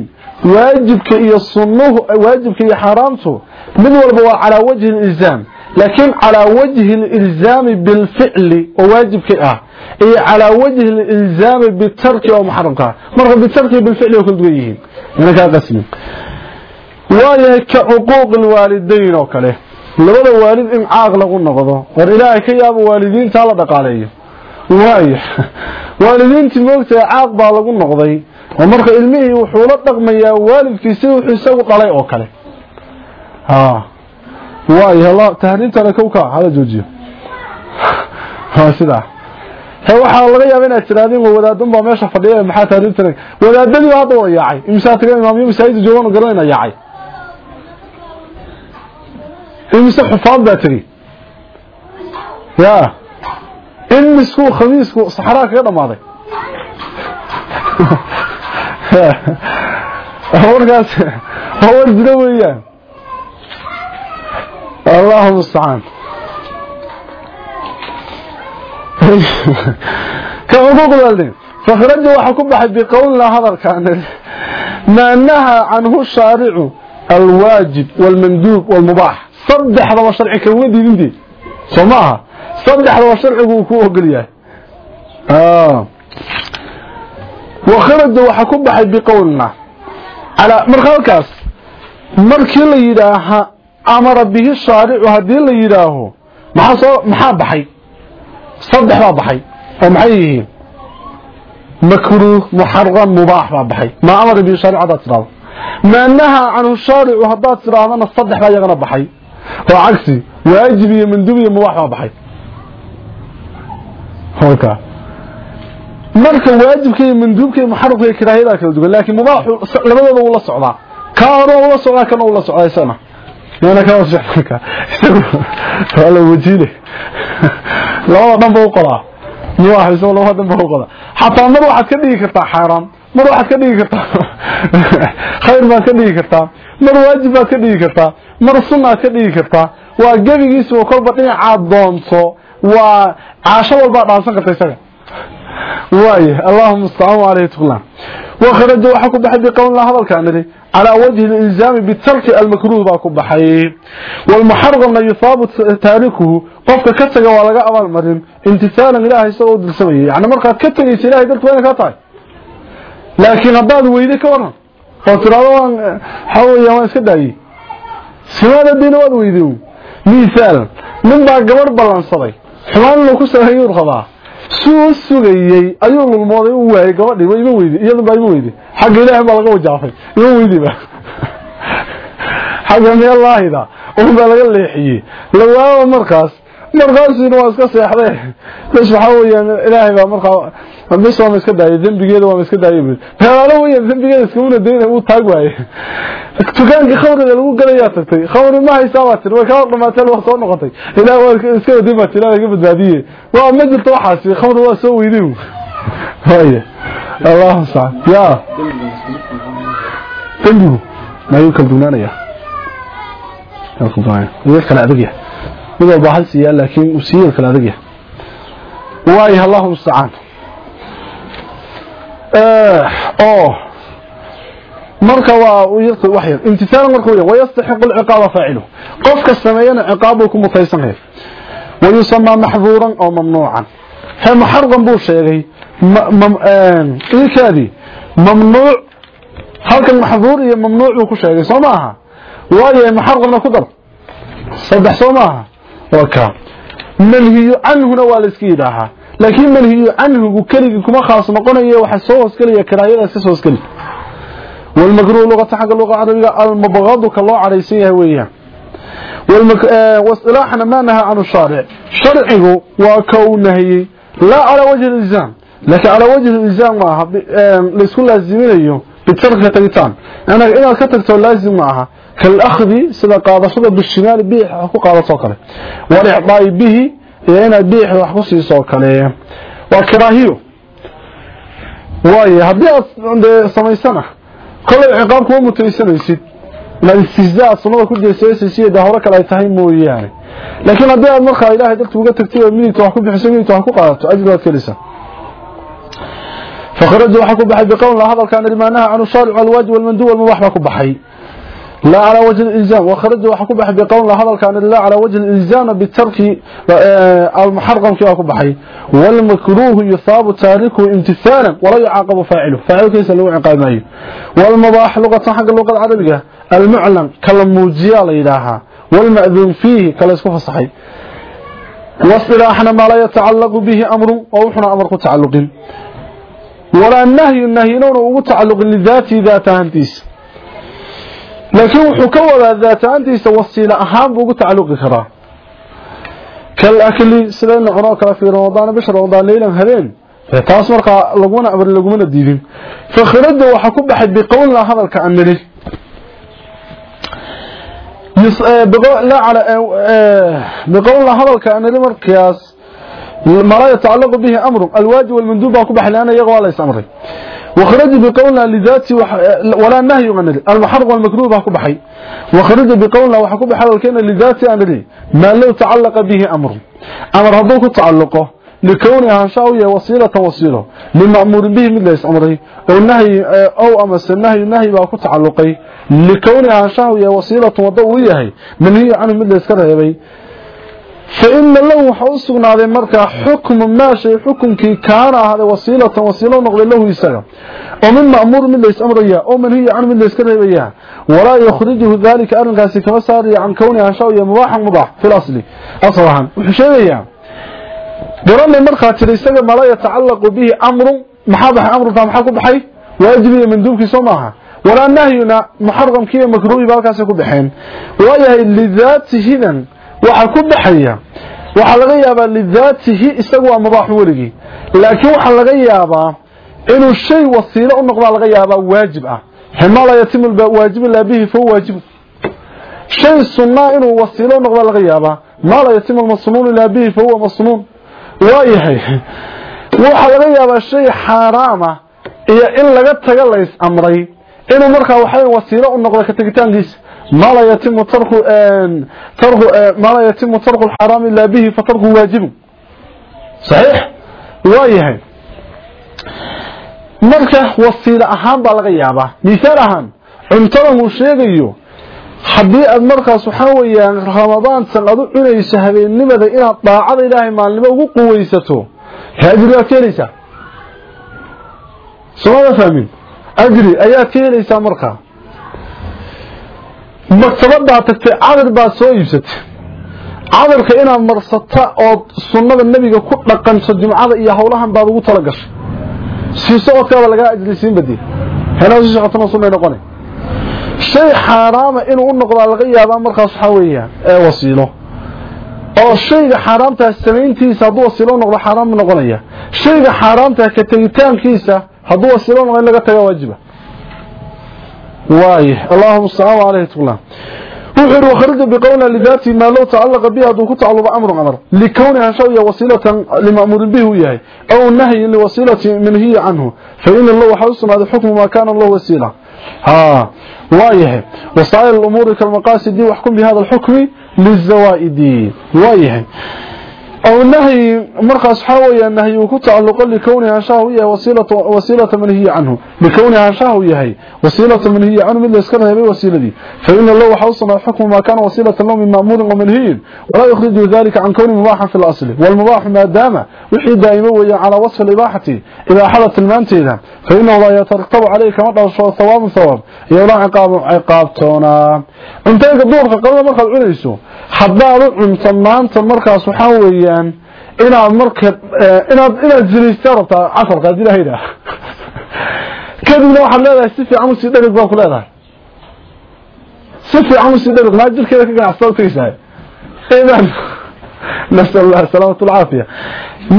waajibka iyo sunnuhu waajibka iyo xaraamtu mid walba waa ala wajhi ilzam لكن على وجه الإلزام بالفعل وواجب كأه إيه على وجه الإلزام بالترك أو محرمك مرة بالترك بالفعل وكل دويه إنك قسم وهي كعقوق الوالدين وكله لبدا والد إن عاقل قلنا قضو والإلهي كياب والدين تعالى دقاليه waaya waalidiintii moogtahay caaq baa lagu noqday oo marka ilmihii wuxuu la dhaqmayaa waalidkiisi wuxuu isagu dhalay oo kale. Ha waaya la tahriibtana kowka hala joojiyo. Sidaa he waxaa laga yaaba inaad tirahdeen wadaadun baa meesha fadhiya maxaa tahriibtana wadaadadii hadda wada yaacay. Imsaa taga imaamyo masaajida joogan garanayna yaacay. Imise xufaad baa tegey ya imisku khamiisku saxraa kaga dhamaaday warkaas war jiro weeyaan allahu mustacaan ka xuquuq waalidin fakhraja waxa ku baxay biqowlina hadalkan ma naha canhu shaaricu alwaajib walmanduub walmubaax. Saddexdaba sharci kama diidintii soo ma aha? Saddexdaba sharcigu uu ku ogol yahay wakhraja waxa ku baxay biqowlina ala marka halkaas markii la yidhaaha amara bihi shaaricu haddii la yidhaaho maxaa soo maxaa baxay saddex baa baxay oo maxay yihiin makruuh muxaram mubaax baa baxay maa amara bihi shaaricu haddaad tidhahdo maa nahaa canhu shaaricu haddaad tidhaahdana saddex baa iyagana baxay oo cagsi waajib iyo manduub iyo mubaax baa baxay halkaa marka waajibka iyo manduubka iyo muxaramka iyo karaahiyada kala duwan laakiin mubaaxu labadooda wuu la socdaa. Kaana wuu la socdaa kana wuu la socdaa isana yana ka wasixka wala wajile labada dhanba u qoraa mubaax isagoo labada dhanba u qoraa xataa mar waxaad ka dhigi kartaa xaaraam mar waxaad ka dhigi kartaa. Khayr baad ka dhigi kartaa. Mar waajib baad ka dhigi kartaa. Mar sunnaad ka dhigi kartaa. Waa gebigiisa oo kolba dhinacaad doonto. Waa caasho walbaa dhaansan karta isaga وايه اللهم استعان عليه تقلان وخرج وحكو بحي بقول الله هذا الكامل على وجه الإلزام بالترك المكروه باكو بحي والمحرم يصاب تاركه قفك كتك ولغا أمال مرين امتثالا إلهي سوى دلسوية يعني مركا كتك إلهي دلت وين كاتاي لكن أباد ويدي كورا فتراوان حوي يوان سدعي سماد الدين واد ويديو مثال من با قبر بلان صدي حمان لو كسر خباه suu sugayey ayuu lulmooday u waayay gabadhii wa ima weydi iyadu baa ima weydi. Xagga ilaahay baa laga wajaafay ima weydiba xagga meelaahida un baa laga leexiyey. Lawaaba markaas markaasina waa iska seexday. Bas waxaa weyaan ilaahay baa markaa bis waama iska daayay dembigeeda waama iska daayay meelaalo weyaan dembigeeda iskamuna dayna uu taag waaye dukaankii khamriga lagu galayaa tagtay khamri ma haysaa baa tiri way kaa dhamaatee waa soo noqotay ilaah waa iska waday baa tiri laga badbaadiye waa ma jirto waxaasi khamri waa soo weyday waaye allahu sa'an ya dembigu mayuu kala duunaanaya kala adag yahay mid walba hal siiyaa laakiin uu siiyo kala adag yahay waaye allahu mustacaan oo marka waa wax yar. Imtithaalan marka weeyaan wayastaxiqu alciqaaba faacilu qofka sameeyana ciqaab buu ku mutaysan yahay. Wayusamaa maxduuran oo mamnuucan. He muxarqan buu sheegay. Iikaadii mamnuuc. Halkan maxduur iyo mamnuuc buu ku sheegay. Soo maaha? Waayo muxarqanna ku dar. Saddex soo maaha? Waka manhiyu canhuna waa la iska yidhaahaa laakiin manhiyu canhugu keligii kuma khaas noqonayo waxa soo hoosgelaya karaayada iska soo hoosgeli والمكروه لغة حق اللغة العربية المبغض كالله عريسية وياه والمك... آه... واصطلاحنا ما نهى عن الشارع شرعه وكونه لا على وجه الإلزام لكن على وجه الإلزام معها ب... آه... ليس كل لازمين أيه بالترك لتقيتان أنا إذا كتبت لازم معها كالأخذ سيدا قادة سيدا بالشمال بيح وحكو قادة صوكالي والإعطاء به iyo inaad biixii wax ku siiso kale waa karaahiyo waayo haddii aad samaysana kollay ciqaab kuma mutaysanaysid. Inaad istijzaaad sunnada ku jeesaysays iyo daahuro kale ay tahay mooyaane. Laakiin haddii aad markaa ilaahay dadka uga tagtay oo midigta wax ku bixiso midigta wax ku qaadato ajir waad kelisaa fakaraju waxaa ku baxay biqowlna hadalkaan irmaanaha canu shaaric alwaajib walmanduub walmubax baa ku baxay. لا على وجه الإلزام وخرج وحكوا بحي بقول هذا كان لا على وجه الإلزام بالترك المحرم كما بحي. والمكروه يصاب تاركه امتثالا ولا يعاقب فاعله. فاعله كيس له عقاب ماي والمباح لغة حق اللغة العربية المعلم كالموجية ليلاها والمأذون فيه كالاسكو فصحي واصطلاحنا ما لا يتعلق به أمر ووحنا أمر تعلق ولا النهي النهي نون وتعلق لذاته ذات laakiin wuxuu ka wadaa daataantiisa wasiila ahaan buu ugu tacalluqi karaa. Kal akli sidayna cunoo kala fi ramadaan bisha ramadaan leylan habeen. Taas markaa laguna amrin lagumana diidin. Fakhiradda waxaa ku baxay biqowlna hadalka amiri eh, eh, eh, biqowlna hadalka amiri markaas malaa yatacaluqu bihi amru. Alwaajib walmanduub baa ku baxay leana iyaga waa lays amray. وخرج بقولنا لذاتي وح... ولا نهي عن المحرم والمكروه أكو بحي وخرج بقولنا وحكو بحل الكين لذاتي أمري ما لو تعلق به أمر أمر هذوك تعلقه لكونها شاوية وسيلة وسيلة للمأمور به من ليس أمره أو النهي أو أمس النهي النهي باكو تعلقي لكونها شاوية وسيلة وضوية من هي عنه من ليس كرهبي فإن له حوصنا هذا مركا حكم ما شيء حكم كي كان هذا وسيلة وسيلة نقل له يساق ومن مأمور من ليس أمره أو من هي عنه من ليس كرهبي ولا يخرجه ذلك أرنقاسي كما صار عن كونها شاوية مباح مباح في الأصل أصلا وحشيبيا قرن marka tiri isaga mala yatacallaq bihi amru maxaa amru fa maxaa ku baxay waajibi manduubki soomaha wala nahyuna muharramki makruuhi balkaas ku baxeen waayahay lidaatihidan waxa ku baxaya waxa laga yaabaa lidaatihi isagu waa mubaax warigi laakiin waxa laga yaabaa inuu shay wasiilo u noqdo laga yaabaa waajib ah. Himala yatimu waajib la bihi fa waajib shay sunna inuu wasiilo u laga yaabaa ma la yatimu masnuun la bihi fa huwa masnuun. Waayahay waxa laga yaabaa shay xaaraama iyo in laga taga lays amray inuu markaa waxay wasiilo u noqdo ka tagitaankiisa ma la yatimu tarku tarku ma la yatimu tarku al-haram illa bihi fa tarku wajib sahih waayahay marka wasiilo ahaan baa laga yaabaa misaal ahaan cuntada uu sheegayo haddii aad markaas waxaa weeyaan ramadaantan aad u cunayso habeennimada daacada ilaahay maalnimo ugu quweysato ajri waad ka helaysaa soomada fahmin ajri ayaad ka helaysaa markaa maktabadaa tagtay cadir baad soo iibsatay. Cadirka inaad marsata ood sunnada nebiga ku dhaqanto jimcada iyo howlahan baad ugu tala gashay. Sii socodkaaba lagaa ajrisiin badi henaa sii socotana sunnay noqonay. Shay xaaraama inuu u noqdaa laga yaabaa markaas waxaa weeyaan ee wasiilo. Oo shayga xaaraamtaa samayntiisa hadduu wasiilo noqdo xaaraam noqonaya. Shayga xaaraamtaa ka tegitaankiisa hadduu wasiilo noqdo in laga taga waajiba وايه اللهم صل عليه وسلم وحر وخرج بقولنا لذاته ما لو تعلق بها دو كتعلق أمر أمر. لكونها شوية وسيلة لمأمور به وياه أو نهي لوسيلة من هي عنه. فإن الله حسن هذا حكم ما كان الله وسيلة. ها. وايه وصايل الأمور كالمقاصد دي وحكم بهذا الحكم للزوائد. وايه أو النهي مرخص حاوية النهي وكتعلق لكونها شاوية وسيلة, وسيلة من هي عنه. لكونها شاوية هي. وسيلة من هي عنه من هي وسيلة دي. فإن الله حوصنا الحكم ما كان وسيلة له من مأمور ومنهي ولا يخرج ذلك عن كون مباحا في الأصل. والمباح ما دام وحي دائما على وصف الإباحة. إذا حدث المانتيذا فإنه لا يترتب عليك مدى ثواب ثواب. يولا عقاب عقابتنا انتهيك الدور فقال مرخص عنيسو haddaad u cunto maanta markaas waxaa weeyaan inaad marka eh, inaad inaad jiraystaa rabtaa casar qaad ilaahayda kadibna waxaad leedahay si fiican u sii dhagag baa ku leedahay. Si fiican u sii dhagag maa jirkeeda ka ganacsataa utageysahay idan nasal allah salaamatu alcaafiya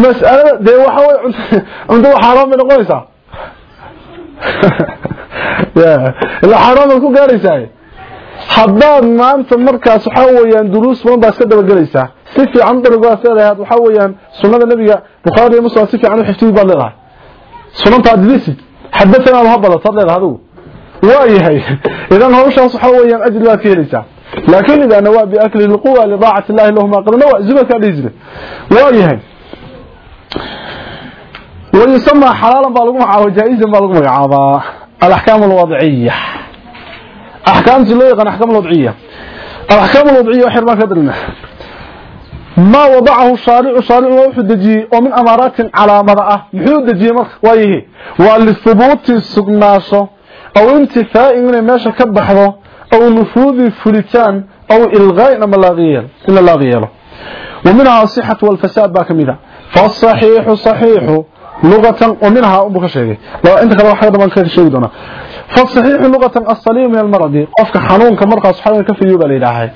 mas'alada dee waxa way cuntada xaaraan bay noqonaysaa? Ya ilaa xaaraan baad ku gaaraysaa haddaad maanta markaas waxaa weeyaan duruus badan baa iska dabagelaysaa si fiican darigaas leedahay waxaa weeyaan sunnada nabiga bukhaari iyo muslim si fiican u xiftiyi baad leedahay. Sunanta adilisid xadasan aad habadata leedahay adigu waayahay. Idan hawshaas waxaa weeyaan ajri baad ka helaysaa. Laakiin idaana waa biakli lquwa lidaacati illahi lahuma qadna waa zubarkaa dhihi jira waayahay. Wayusamaa xalaalan baa lagu magacaaba jaa-izan baa lagu magacaabaa. Alaxkaam alwadiciya الوضعيه احكام تلويق احكام الوضعيه الاحكام الوضعيه وحر ما كدرنا ما وضعه الشارع الشارع وحو دجي ومن امارات على مرأة محو دجي مرخ وايه والثبوت السقناشو او انتفاء من ماشا كبحضو او نفوذ فلتان او الغاء لما لا غير إلا لا غيره ومنها الصحة والفساد باكمدا فالصحيح صحيح لغة ومنها أبو كشيء لو أنت كذا واحد ما كان شيء دونا فالصحيح لغة الصليم من المرض قفك حنونك كمرقى صحاوية كفيو بالإلهي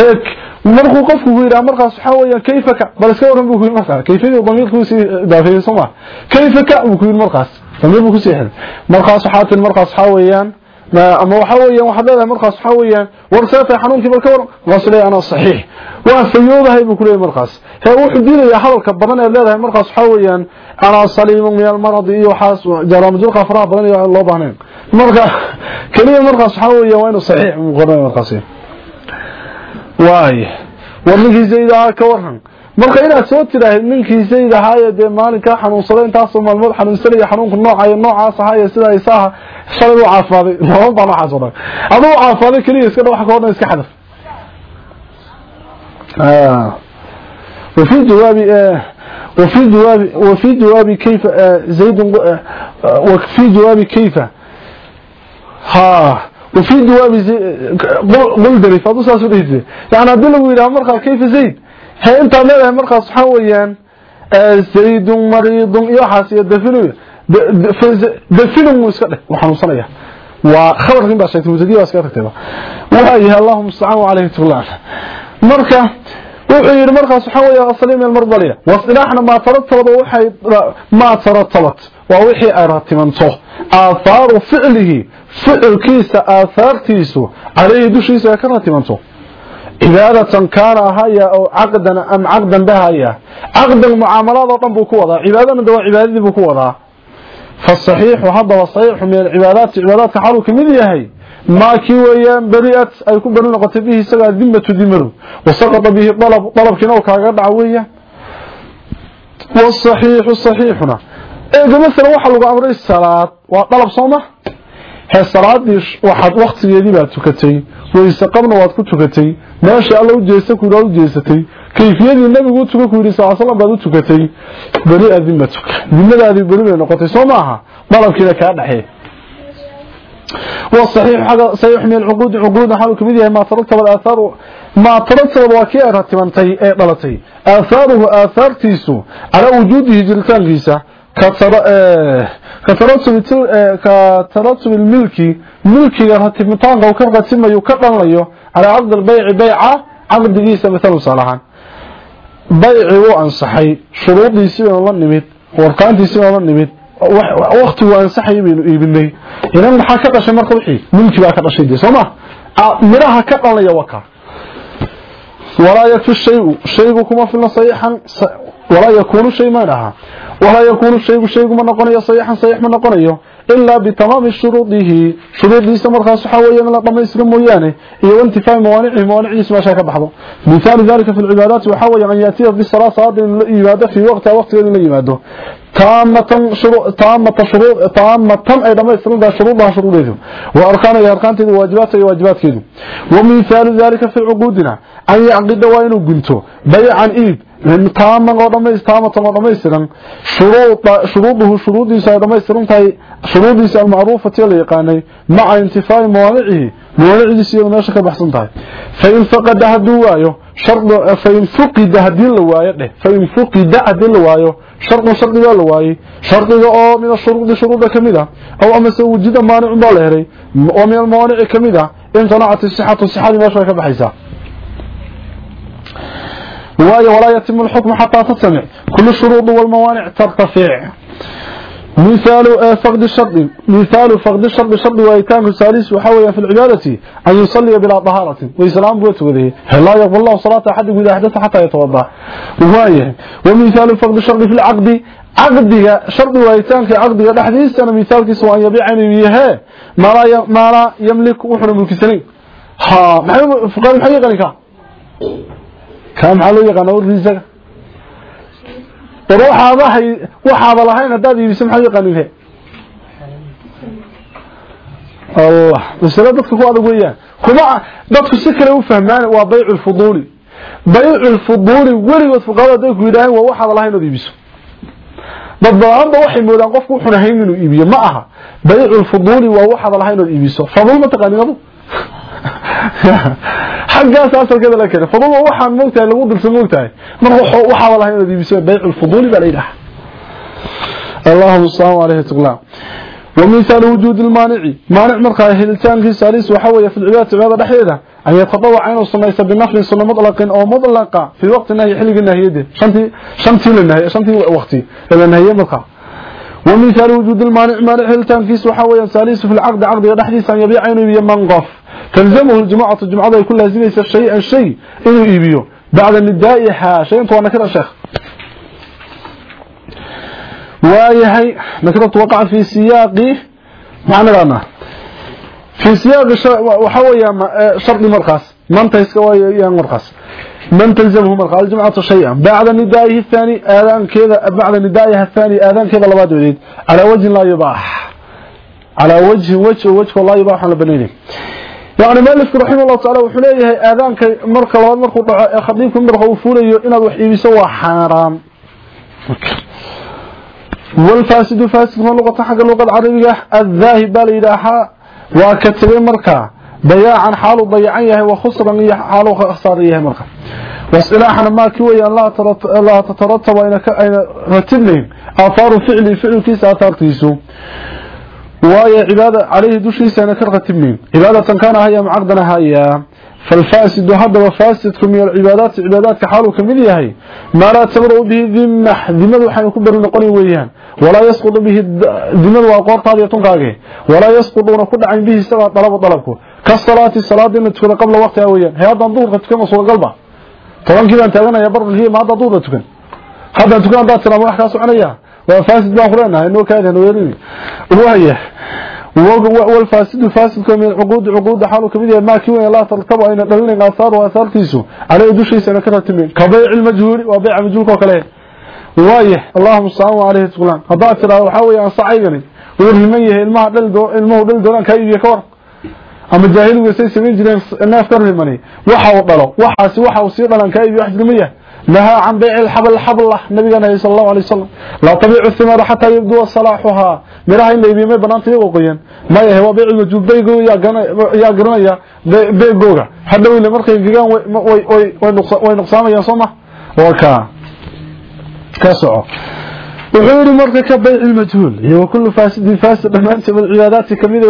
هيك مرقو قفك ويرا مرقى صحاوية كيفك بل اسكورن في مرقى كيفية وضمير كوسي دافية سمع كيفك وكوين مرقى ضمير بكوسي حل مرقى صحات المرقى صحاوية ama waxa weeyaan waxa leedahay markaas waxa weeyaan warsaafay xanuunkii balka waran waaslee ana saxiix. Waa fayoodahay buu ku leeyahay markaas. He wuxuu diilayaa hadalka badan ee leedahay markaas waxa weeyaan ana saliim min al marad iyo waxaas jaraamul qafraa badan iyo loo baahneen marka kaliya markaas waxa weeyaan waa inuu saxiix uu qornay markaas waay war ninkii zaydahaa ka waran marka inaad soo tiraahid ninkii zaydahaaye dee maalinkaa xanuunsaday intaasoo maalmood xanuunsanaya xanuunka noocayo noocaas ahaaye sida isaaha shalay u caafaaday lama baan waxaas o dhan aduu caafaaday keliya iska wax ka odhan iska xadaf وفي جواب وفي جواب وفي جواب كيف زيد وفي جواب كيف ها وفي جواب زيد قل دري فادو ساسو ديتي يعني hadii lagu yiraahdo marka kayf zayd hay inta leedahay marka waxa weeyaan zayd marid iyo xasiya dafinu dafinu iska dheh waxaan u sanaya waa khabarkin baa sheegtay mutadiya iska tagtay waxa yahay allahumma sallu alayhi tullah marka wuxuu yiri markaas waxa weeyaa asliim al mardaliya wasdilahna ma tarataba waxay ma taratabat waa wixii ay ratimanto. Athaaru ficlihi ficilkiisa aahaartiisu calayhi dushiisa ka ratimanto cibaadatan kaana ahaya oo caqdan am caqdan bahaya caqdan mucaamalaad oo dhan buu ku wadaa. Cibaadana waa cibaadadii buu ku wadaa. Fasaxiixu haddaba saxiixu min alcibaadaati cibaadaadka xaluu ka mid yahay maa kii weeyaan beri'at ay ku beri noqotay bihi isagaa dimatu dimaru. Wasaqata bihi dalab dalabkiina uu kaaga dhaca weeyaan wasaxiixu saxiixuna. Eega masalan waxaa lagu amray salaad. Waa dalab sooma hee salaadii waxaad waktigeedii baad tukatay weyse qabna waad ku tukatay meesha alla u jeesta ku yidhaad u jeesatay kayfiyadii nabigu u tuka ku yidhi sal slam baad u tukatay beri a dimatuk dimadaadii beri bay noqotay soo maaha dalabkiina kaa dhexee والصحيح حاجه صحيح من العقود عقود حاله كميد ما ترتب الاثار ما ترتب واكي رتبنتي اي دلتي اثاره اثارتيسو على وجوده جلتانكيسا Eh, ka taratubi milki milkiga ratibitaanka u ka ratimayo ka dhanlayo calaa caqdi lbayci bayca caqdigiisa matalu saalahaan bayci wuu ansaxay shuruudiisiibanu la nimid warkaantiisiibanu la nimid waktigu ansaxay baynu iibinay. Inan maxaa ka dhashay marka wixii? Milki baa ka dhashay dee soo ma? Ah, midhaha ka dhanlaya waka ولا يكون الشيء شيء كما في صحيحا ولا يكون شيء ما لها ولا يكون الشيء شيء ما نقنية صحيحا صحيح ما نقنية. Ilaa bitamaami shuruudihi shuruudiisa markaas waxaa weeye in la dhamaystiro mooyaane iyo intifaa'i mawaanicihi mawaaniciisa meesha ka baxdo mithaalu dalika fi lcibaadaati waxaa weeye an yaatiya bisalaa salaada in la yimaado fii waqtiha waqtigeeda in la yimaado taamatan taamata shuruu taamatan ay dhamaystirantahay shuruudaha shuruudeedu wa arkaanayo arkaanteedu waajibaadka iyo waajibaadkeedu wa mithaalu dalika fi cuquudina taaman oo dhamays taamatan oo dhamaystiran shuruuduhu shuruudiisa ay dhamaystiran tahay. Shuruudiisa almacruufati la yaqaanay. Maca intifaa'i mawaanicihi mawaanicidiisa iyadoo meesha ka baxsan tahay. Fain faqada hadduu waayo fain fuqida haddii la waayo dheh fain fuqida haddii la waayo shardu shardigaa la waayey shardiga oo min ashuruudi shuruuda ka ah aw amase wujida maanicun baa la helay oo min almawaanici ka mid ah imtanacat sixadii meesha ka baxaysaa وايه ولا يتم الحكم حتى تسمع كل الشروط والموانع ترتفع. مثال آه، فقد الشرط مثال فقد الشرط شرط وإيتام الثالث وحاول في العبادة أن يصلي بلا طهارة. ويسلام بوتوده هل يقبل الله صلاة أحد إذا أحدث حتى يتوضأ؟ وايه ومثال فقد الشرط في العقد. عقد شرط وإيتام في عقد الحديث أنا مثال مثالك سواء يبيع ان يها ما لا ما لا يملك وحرم الكسرين ها ما فقد الحقيقة لك. kaa maxaa loo yaqaana warkiisaga daba waxaaba waxaaba lahayn haddaad iibiso maxaa yaqaanin he? Allah masale dadka ku adag weeyaan. Kuma dadku si kale u fahmaan waa baycu lfuduuli baycu lfuduuli weligood fuqahada hadday ku yidhaaheen waa waxaaba lahayn ood iibiso. Dad badaanba waxay qofku wuxuun inuu iibiyo ma aha. Baycu lfuduuli waa waxaaba lahayn ood iibiso. Ma taqaanin xaggaas asalkeeda la keenay fudul waxaan moogtahay lagu dirsan moogtahay marka waxaa walaha inaad iibiso baycu lfuduli baa la yidhaha allahuma salaamu alayhi taqlaa ومثال وجود المانع مانع مرقى هلتان في ساليس وحوية في العبادة عبادة دحيدة أن يتطوع عينه صنيسة بالنفل صنة مطلق أو مطلقة في وقت النهي حلق النهي دي شنتي شنتي للنهي شنتي وقتي إلى النهي مرقى ومثال وجود المانع مانع هلتان في وحوية ساليس في العقد عقد يدحديث أن يبيع عينه بيمنقف تلزمه الجماعة الجمعة يكون لازم يسر شيئا شيء. إنه يبيو بعد الندائحة شيء انتوانا كده شيخ. وايهي نكرت وقع في سياق معنى لنا في سياق وحويا شرط مرخص من تيسكوا مرخص. من تلزمه مرخص. الجمعة شيئا. بعد ندائه الثاني آذان كذا بعد ندائها الثاني آذان كذا لباد يريد على وجه لا يباح. على وجه وجه وجه والله يباح على بنينه. يعني مالك رحمه الله تعالى وحليه آذان مرخ لباد مرخ خطيبكم مرخ وفولي إنه وحيبي سوى حرام والفاسد فاسد من لغة حق اللغة العربية الذاهب بالإلحاء وكتبه مركا بياعا حاله ضيعيه وخسرا حاله خساريه مركا واصطلاحا ما كوي لا تترتب أين رتبنين آثار فعل فعل كيس آثار تيسو وهي عبادة عليه دوشي سنكر رتبنين عبادة كان هيا معقدنا هيا. فالفاسد هذا وفاسد من العبادات عبادات كحاله كمية هي. ما لا تبرؤ به ذمة ذمة وحين يكبر النقل ويان ولا يسقط به ذمة وقور طالية تنقاقه. ولا يسقطون كل عين به سبع طلب طلبه كالصلاة الصلاة دي تكون قبل وقتها ويان هذا ظهور تكون صور قلبه طبعا كذا أنت اغنى يا بر هي ما هذا ظهور تكون. هذا تكون ترى ما حكاسوا عليها وفاسد باخرنا انه كان انه يريني وهي والفاسد فاسد من عقود عقود حاله كمية ما كيوين لا ترتبع إن دلين آثار وآثار تيسو عليه دوشي سنة كرتمين كبيع المجهول وبيع مجهول وكله وايح اللهم صلى عليه تقولان هذا ترى وحاوي عن صعيقني ورميه الماء دلدو الماء دلدو كاي يكور ama jaahiligu say sameyn jireen neef ka rimani waxa uu dhalo waxaasi waxa uu sii dhalan ka iibiyo wax can bayc alxabl xabla nabigana sallallahu alayhi wasallam la tabiicu thimar hatta yabdu salahuha miraha in la iibiyo may banaanta iyagu qoyan ma yahay waa bayc majubeygo yaa garanaya beegooga hadhow ile markay gigaan way nuqsaamayaan soo ma waa kaa ka soco wuxuu yiri marka ka bayc majhuul iyo kullu fasid fasid dhamaanta min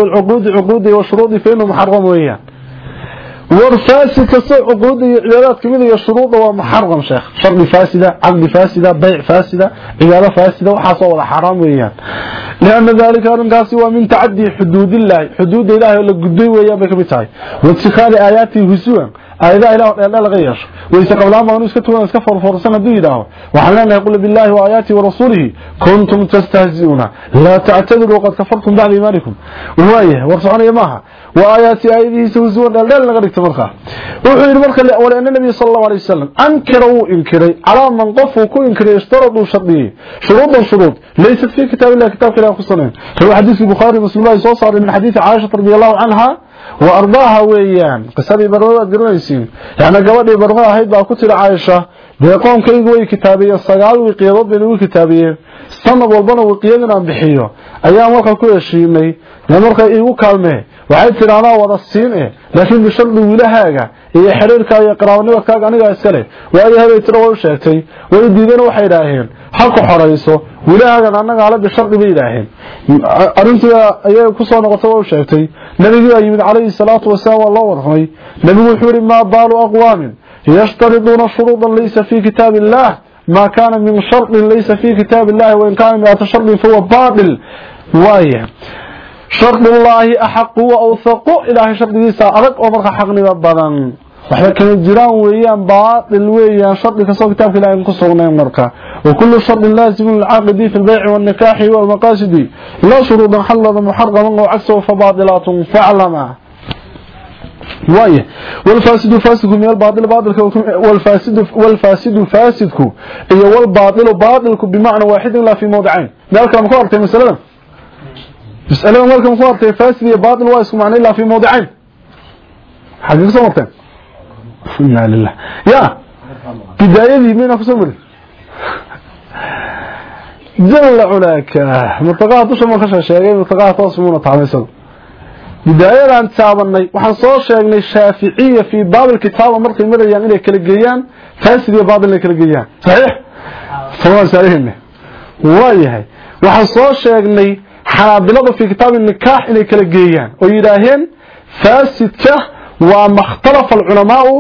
cibaadati kamida wal uqud uqud wa shurud fiinu muharram weeyaan war fasid kasoo uqud iyo cibaadad kamida iyo shuruud waa muharram sheekh shart fasida aqd fasida bayc fasida cibaada fasida waxa soo wada xaraam weeyaan لأن ذلك أرنكاسي aayadaha ilaah dheeldhee laga yeesho. Wayse qablaan baan iska tugan iska forforsan hadduu yidhaaho waxaan leenahay qul billaahi wa aayaatii warasuulihi kuntum tastahzi'uuna. Laa tactadiruu qad kafartum bacda iimaanikum. Waayahay war soconaya maaha. Wa aayaatii aayadihiisa husuwan dheeldheel laga dhigta markaa. Wuxuu yidhi marka walina nabiy sala allahu alay wasalam ankira wuu inkiray calaa man qofuu ku inkiray ishtaraduu shardiyey. Shuruudan shuruud laysat fii kitaabillahi kitaabka ilaah ku sanayn rawaa xadiiskii bukhaari muslim ay soo saaray min xadiidi caaishata radiallahu canha wa ardaaha weeyaan. Qisadii barma waad garanaysiin yani gabadhii barma ahayd baa ku tiri caaisha dee qoonkaygu way kitaabiyeen sagaal wiqiyadood bayna u kitaabiyeen. Sanad walbana wiqiyad aan bixiyo. Ayaa marka ku heshiimay dee marka iigu kaalmee waxay tidhi anaa wada siin e laakiin bishardi wiilahaaga iyo xiriirkaa iyo qaraabanibadkaaga anigaa iskale waayo habay tiro way u sheegtay way diideen waxay idhaaheen ha ku xorayso wiilahaagan annagaale bishardi bay idhaaheen arrintii ayay ku soo noqotay waa sheegtay. Nebigii baa yimid calayhi salaatu wasalaam waa loo warramay. Nebigu wuxuu yidhi maa baalu aqwaamin. يشترضون شروطا ليس في كتاب الله. ما كان من شرط ليس في كتاب الله وإن كان من شرط فهو باطل. وايا شرط الله أحق وأوثق إله شرط ليس أرق أمرك حق نبضا وحنا كان الجران ويان باطل ويان شرط كسو كتاب كلا ينقصون أمرك وكل شرط لازم العقد في البيع والنكاح والمقاصد. لا شروط حلظ محرم عكسه فباطلات فعلمه waaye walfaasidu faasidku min albaail baailka walfaasidu faasidku iyo walbaailu baailku bimacna waaxidin laa fii mawdicayn. Meel kale ma ku artay masaladan? Masaladan ma ku artay faasid iyo baail waa isku macnay laa fii mawdicayn. Xagee ku soo marteen? Inna lilah ya bidaayadii miyna ku soo marin? Jalla culaaka mutaqaa dusha marka sheegay mutaqaa toos bidaayadaan taabanay waxaan soo sheegnay shaaficiya fii baabil kitaaba markay marayaan inay kala geeyaan faasid iyo baatil inay kala geeyaan. Saxiix? Sabaan saarihine waayahay waxaan soo sheegnay xanaabilada fii kitaabi nikaax inay kala geeyaan oo yidhaaheen faasidka waa makhtalafa alculamaau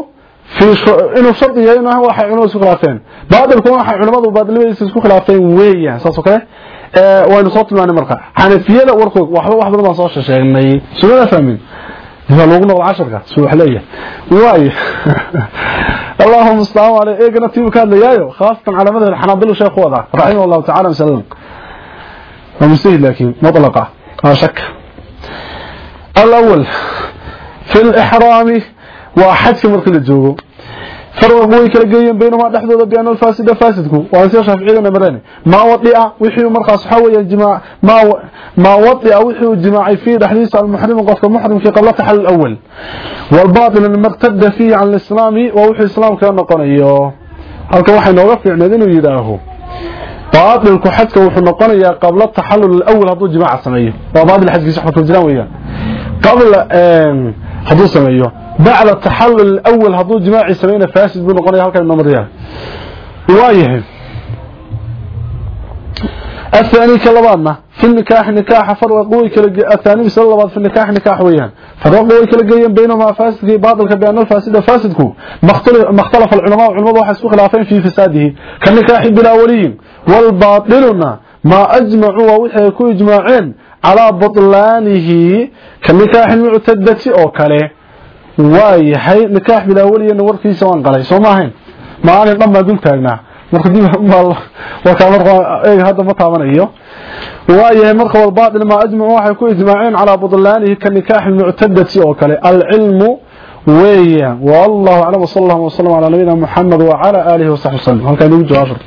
inuu shardi yahay waxay culimadu isku khilaafeen. Baatilkuna waxay culimadu baadilmadiisa isku khilaafeen weeyaan saas oo kale Eh, waanu soo tilmaanay marka. Xanafiyada warkood waxba wax badan soo sheegnay sunada fahmin. Dibaa loogu noqdo casharka suu wax leeyahay. Waayo. Allahuma astaanu aley eegana tiibu ka hadlayaayo khaasatan calaamadaha xanaadilu sheekhu wadaa. Raximah allahu tacala msalam waa mustahid laakiin mutlaqa. Aa shaka alawal fi lixraami waa xajka marka la joogo. فرق way kala geeyeen beenuma dhaxdooda biyaan faasida faasidku waa si shaafiiciyada mareen ma wadi'a wixii markaas waxa weeyaan jimaa ma ma wadi'a wixii jimaacay fi dhaxdiisa al muhrim qofka muhrim fi qabla tahal awwal wal batil al martad fi al islami wa wixii islaamka noqonayo halka waxa nooga fiicneed inuu yiraaho baadilku xadka wuxuu noqonayaa qabla tahallul awwal haduu jimaac sameeyo waa baadil xadkiisa waxa ku jiraan weeyaan qabla haduu sameeyo بعد التحلل الأول هذو جماعي سمينا فاسد بنو قنية هلك من مريان وايه الثاني كلبانا في النكاح نكاح فرق قوي كلا الثاني بسال الله في النكاح نكاح ويان فرق قوي كلا بينهما فاسد بعض الكبيان الفاسد فاسدكو مختلف مختلف العلماء والعلماء وحسوا خلافين في فساده كالنكاح بالاولين والباطلنا ما اجمعوا وحي يكون اجماعين على بطلانه كالنكاح المعتدة او كله waayahay nikaax bilaawaliyana warkiisa waan qalay soo maahayn maalin dhan baa dul taagnaa marka dib warkaa marka eeg hadda ma taabanayo waayahay marka wal baatil ma ajmacu waxay ku ijmaaceen calaa budlaanihi ka nikaax almuctadati oo kale alcilmu weeyaan wallahu aclam wasala allahu wasalam calaa nabiyina muxamed wacala aalihi wasaxbi wasalam halkaa inagu jawaab